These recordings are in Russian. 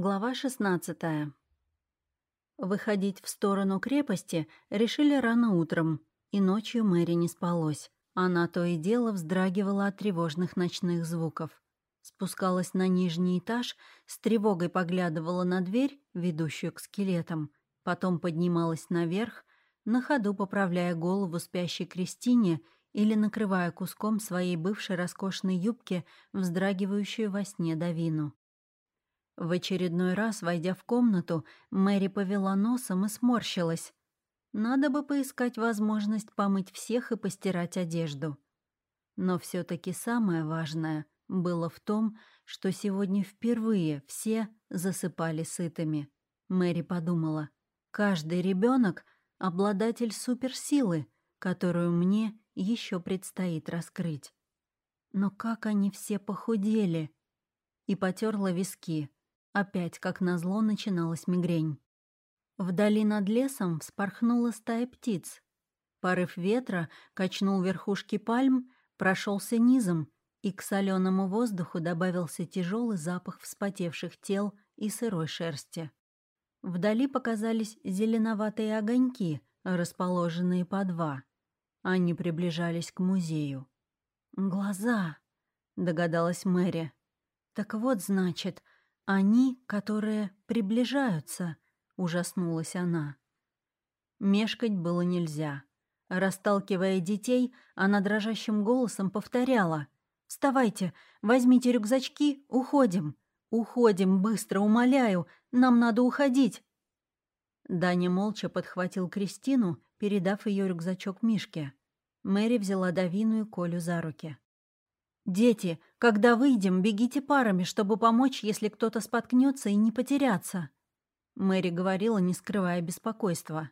Глава 16 Выходить в сторону крепости решили рано утром, и ночью Мэри не спалось. Она то и дело вздрагивала от тревожных ночных звуков. Спускалась на нижний этаж, с тревогой поглядывала на дверь, ведущую к скелетам, потом поднималась наверх, на ходу поправляя голову спящей Кристине или накрывая куском своей бывшей роскошной юбки, вздрагивающую во сне Давину. В очередной раз, войдя в комнату, Мэри повела носом и сморщилась. Надо бы поискать возможность помыть всех и постирать одежду. Но все таки самое важное было в том, что сегодня впервые все засыпали сытыми. Мэри подумала, каждый ребенок обладатель суперсилы, которую мне еще предстоит раскрыть. Но как они все похудели! И потерла виски. Опять, как назло, начиналась мигрень. Вдали над лесом вспорхнула стая птиц. Порыв ветра качнул верхушки пальм, прошелся низом, и к соленому воздуху добавился тяжелый запах вспотевших тел и сырой шерсти. Вдали показались зеленоватые огоньки, расположенные по два. Они приближались к музею. «Глаза!» — догадалась Мэри. «Так вот, значит, «Они, которые приближаются», — ужаснулась она. Мешкать было нельзя. Расталкивая детей, она дрожащим голосом повторяла. «Вставайте, возьмите рюкзачки, уходим. Уходим, быстро, умоляю, нам надо уходить». Даня молча подхватил Кристину, передав ее рюкзачок Мишке. Мэри взяла Давину и Колю за руки. «Дети, когда выйдем, бегите парами, чтобы помочь, если кто-то споткнется и не потеряться», — Мэри говорила, не скрывая беспокойства.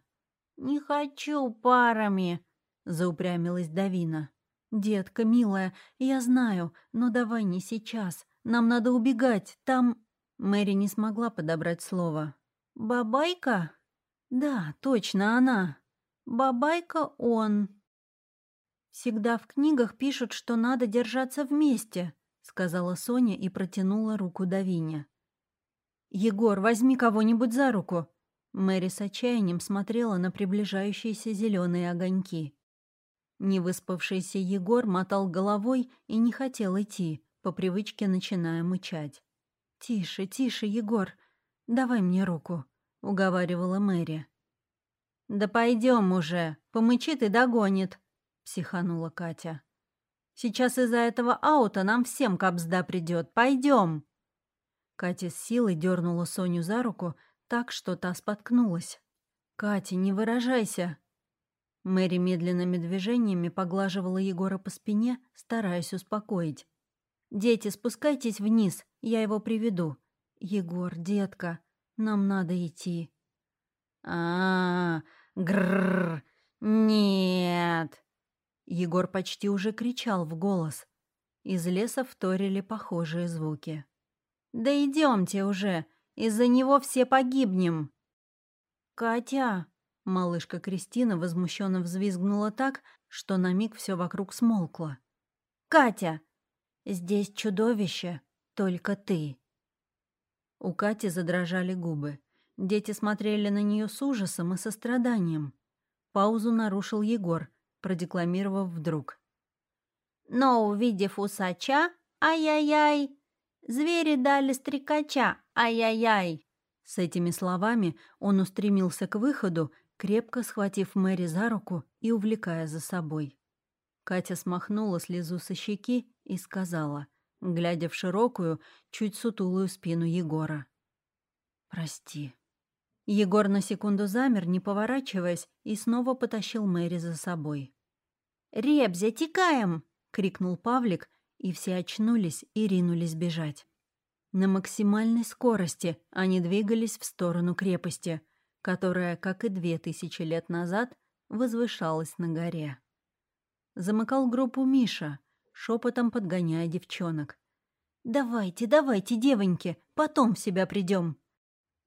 «Не хочу парами», — заупрямилась Давина. «Детка, милая, я знаю, но давай не сейчас. Нам надо убегать, там...» Мэри не смогла подобрать слово. «Бабайка?» «Да, точно она. Бабайка он». «Всегда в книгах пишут, что надо держаться вместе», — сказала Соня и протянула руку Давине. «Егор, возьми кого-нибудь за руку». Мэри с отчаянием смотрела на приближающиеся зеленые огоньки. Невыспавшийся Егор мотал головой и не хотел идти, по привычке начиная мычать. «Тише, тише, Егор, давай мне руку», — уговаривала Мэри. «Да пойдем уже, помычит и догонит», психанула Катя. «Сейчас из-за этого аута нам всем капсда придет. Пойдем!» Катя с силой дернула Соню за руку так, что та споткнулась. «Катя, не выражайся!» Мэри медленными движениями поглаживала Егора по спине, стараясь успокоить. «Дети, спускайтесь вниз, я его приведу. Егор, детка, нам надо идти». «А, -а, -а грррр, нет!» Егор почти уже кричал в голос. Из леса вторили похожие звуки. «Да идемте уже! Из-за него все погибнем!» «Катя!» — малышка Кристина возмущенно взвизгнула так, что на миг все вокруг смолкло. «Катя! Здесь чудовище, только ты!» У Кати задрожали губы. Дети смотрели на нее с ужасом и состраданием. Паузу нарушил Егор — продекламировав вдруг. «Но, увидев усача, ай-яй-яй, звери дали стрекача, ай-яй-яй». С этими словами он устремился к выходу, крепко схватив Мэри за руку и увлекая за собой. Катя смахнула слезу со щеки и сказала, глядя в широкую, чуть сутулую спину Егора. «Прости». Егор на секунду замер, не поворачиваясь, и снова потащил Мэри за собой. «Ребзя, текаем!» — крикнул Павлик, и все очнулись и ринулись бежать. На максимальной скорости они двигались в сторону крепости, которая, как и две тысячи лет назад, возвышалась на горе. Замыкал группу Миша, шепотом подгоняя девчонок. «Давайте, давайте, девоньки, потом в себя придем.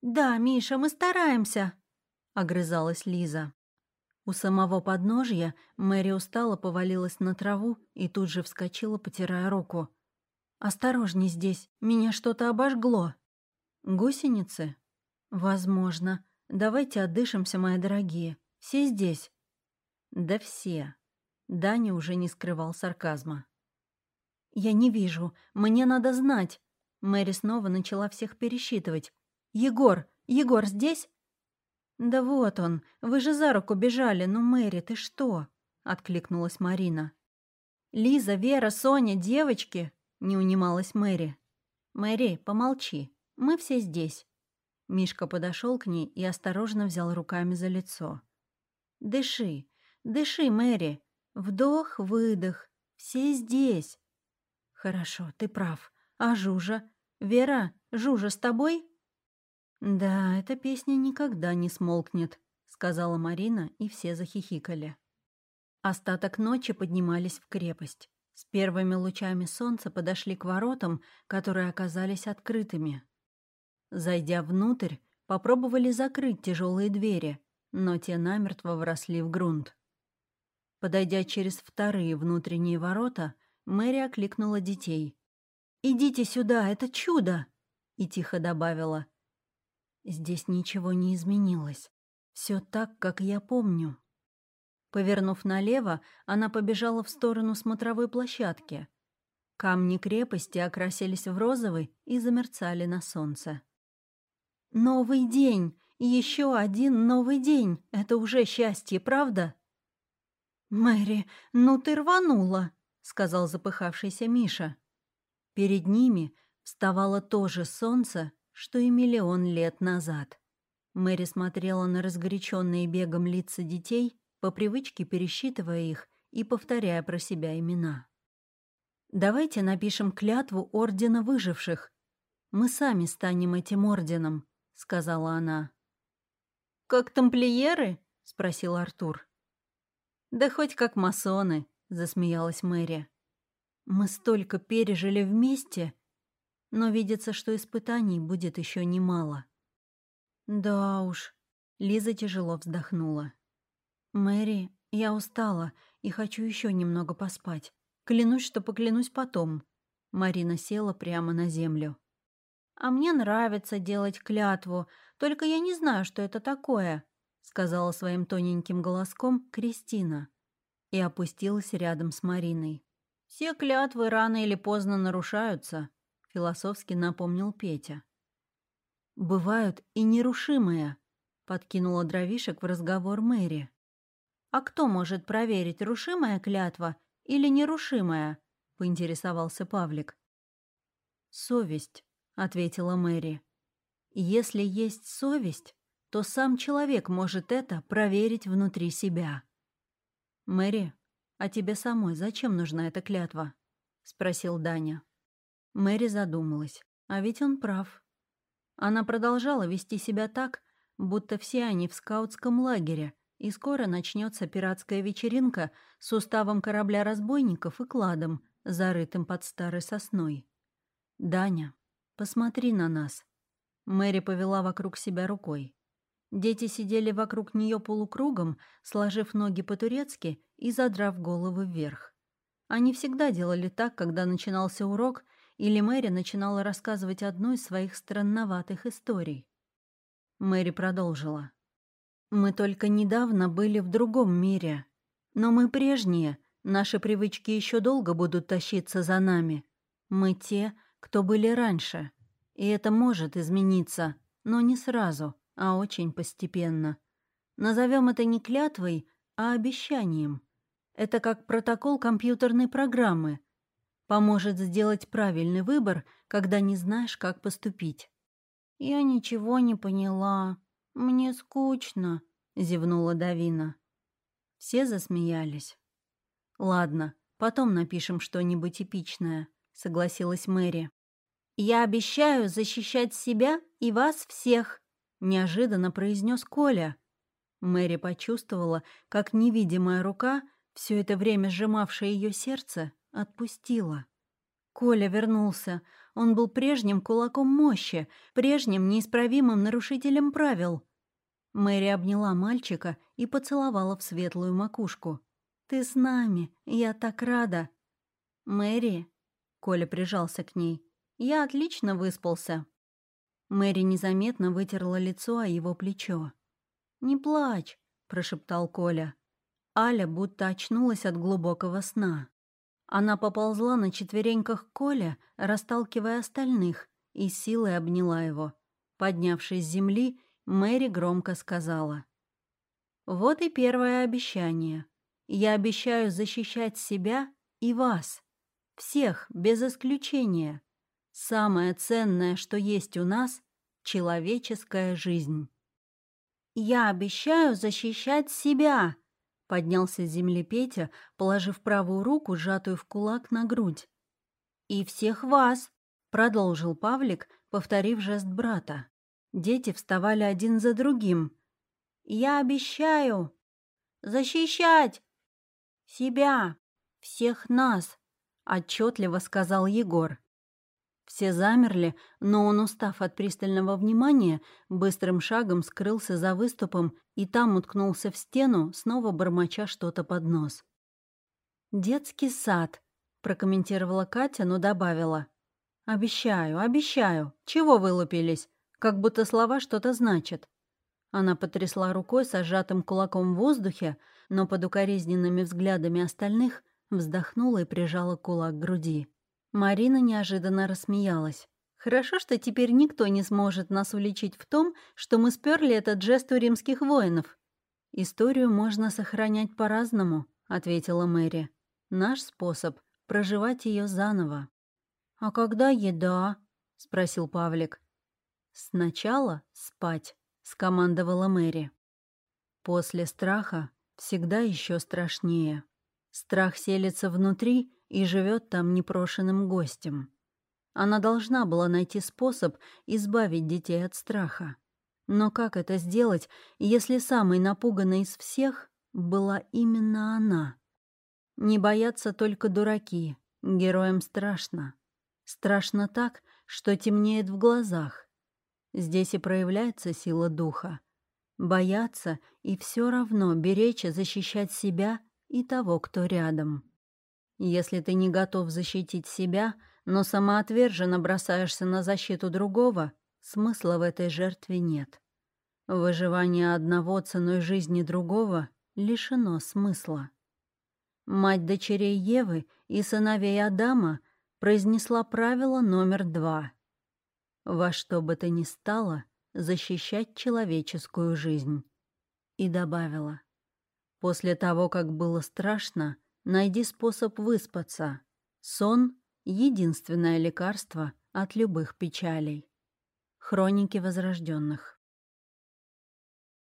«Да, Миша, мы стараемся», — огрызалась Лиза. У самого подножья Мэри устало повалилась на траву и тут же вскочила, потирая руку. «Осторожней здесь, меня что-то обожгло». Гусеницы? Возможно. Давайте отдышимся, мои дорогие. Все здесь? Да все. Даня уже не скрывал сарказма. «Я не вижу. Мне надо знать». Мэри снова начала всех пересчитывать. «Егор! Егор здесь?» «Да вот он. Вы же за руку бежали. Ну, Мэри, ты что?» — откликнулась Марина. «Лиза, Вера, Соня, девочки!» — не унималась Мэри. «Мэри, помолчи. Мы все здесь». Мишка подошел к ней и осторожно взял руками за лицо. «Дыши, дыши, Мэри. Вдох, выдох. Все здесь». «Хорошо, ты прав. А Жужа? Вера, Жужа с тобой?» «Да, эта песня никогда не смолкнет», — сказала Марина, и все захихикали. Остаток ночи поднимались в крепость. С первыми лучами солнца подошли к воротам, которые оказались открытыми. Зайдя внутрь, попробовали закрыть тяжелые двери, но те намертво вросли в грунт. Подойдя через вторые внутренние ворота, Мэри окликнула детей. «Идите сюда, это чудо!» и тихо добавила. «Здесь ничего не изменилось. Все так, как я помню». Повернув налево, она побежала в сторону смотровой площадки. Камни крепости окрасились в розовый и замерцали на солнце. «Новый день! Еще один новый день! Это уже счастье, правда?» «Мэри, ну ты рванула!» — сказал запыхавшийся Миша. Перед ними вставало то же солнце, что и миллион лет назад. Мэри смотрела на разгоряченные бегом лица детей, по привычке пересчитывая их и повторяя про себя имена. «Давайте напишем клятву Ордена Выживших. Мы сами станем этим орденом», — сказала она. «Как тамплиеры?» — спросил Артур. «Да хоть как масоны», — засмеялась Мэри. «Мы столько пережили вместе, но видится, что испытаний будет еще немало». «Да уж», — Лиза тяжело вздохнула. «Мэри, я устала и хочу еще немного поспать. Клянусь, что поклянусь потом». Марина села прямо на землю. «А мне нравится делать клятву, только я не знаю, что это такое», сказала своим тоненьким голоском Кристина и опустилась рядом с Мариной. «Все клятвы рано или поздно нарушаются», — философски напомнил Петя. «Бывают и нерушимые», — подкинула дровишек в разговор Мэри. «А кто может проверить, рушимая клятва или нерушимая?» — поинтересовался Павлик. «Совесть», — ответила Мэри. «Если есть совесть, то сам человек может это проверить внутри себя». «Мэри, а тебе самой зачем нужна эта клятва?» — спросил Даня. Мэри задумалась, а ведь он прав. Она продолжала вести себя так, будто все они в скаутском лагере, и скоро начнется пиратская вечеринка с уставом корабля разбойников и кладом, зарытым под старой сосной. «Даня, посмотри на нас». Мэри повела вокруг себя рукой. Дети сидели вокруг нее полукругом, сложив ноги по-турецки и задрав головы вверх. Они всегда делали так, когда начинался урок, или Мэри начинала рассказывать одну из своих странноватых историй. Мэри продолжила. Мы только недавно были в другом мире. Но мы прежние, наши привычки еще долго будут тащиться за нами. Мы те, кто были раньше. И это может измениться, но не сразу, а очень постепенно. Назовем это не клятвой, а обещанием. Это как протокол компьютерной программы. Поможет сделать правильный выбор, когда не знаешь, как поступить. «Я ничего не поняла», «Мне скучно», — зевнула Давина. Все засмеялись. «Ладно, потом напишем что-нибудь эпичное», — согласилась Мэри. «Я обещаю защищать себя и вас всех», — неожиданно произнес Коля. Мэри почувствовала, как невидимая рука, все это время сжимавшая ее сердце, отпустила. Коля вернулся. Он был прежним кулаком мощи, прежним неисправимым нарушителем правил. Мэри обняла мальчика и поцеловала в светлую макушку. «Ты с нами, я так рада!» «Мэри!» — Коля прижался к ней. «Я отлично выспался». Мэри незаметно вытерла лицо о его плечо. «Не плачь», — прошептал Коля. Аля будто очнулась от глубокого сна. Она поползла на четвереньках Коля, расталкивая остальных, и силой обняла его. Поднявшись с земли, Мэри громко сказала. «Вот и первое обещание. Я обещаю защищать себя и вас. Всех, без исключения. Самое ценное, что есть у нас — человеческая жизнь». «Я обещаю защищать себя!» Поднялся с земли Петя, положив правую руку, сжатую в кулак, на грудь. «И всех вас!» — продолжил Павлик, повторив жест брата. Дети вставали один за другим. «Я обещаю защищать себя, всех нас!» — отчетливо сказал Егор. Все замерли, но он, устав от пристального внимания, быстрым шагом скрылся за выступом и там уткнулся в стену, снова бормоча что-то под нос. «Детский сад», — прокомментировала Катя, но добавила. «Обещаю, обещаю. Чего вылупились? Как будто слова что-то значат». Она потрясла рукой с сжатым кулаком в воздухе, но под укоризненными взглядами остальных вздохнула и прижала кулак к груди. Марина неожиданно рассмеялась. «Хорошо, что теперь никто не сможет нас уличить в том, что мы сперли этот жест у римских воинов». «Историю можно сохранять по-разному», — ответила Мэри. «Наш способ — проживать ее заново». «А когда еда?» — спросил Павлик. «Сначала спать», — скомандовала Мэри. После страха всегда еще страшнее. Страх селится внутри и живет там непрошенным гостем. Она должна была найти способ избавить детей от страха. Но как это сделать, если самой напуганной из всех была именно она? Не боятся только дураки, героям страшно. Страшно так, что темнеет в глазах. Здесь и проявляется сила духа. Бояться и все равно беречь и защищать себя и того, кто рядом. Если ты не готов защитить себя, но самоотверженно бросаешься на защиту другого, смысла в этой жертве нет. Выживание одного ценой жизни другого лишено смысла. Мать дочерей Евы и сыновей Адама произнесла правило номер два. Во что бы то ни стало защищать человеческую жизнь. И добавила. После того, как было страшно, Найди способ выспаться. Сон — единственное лекарство от любых печалей. Хроники возрожденных.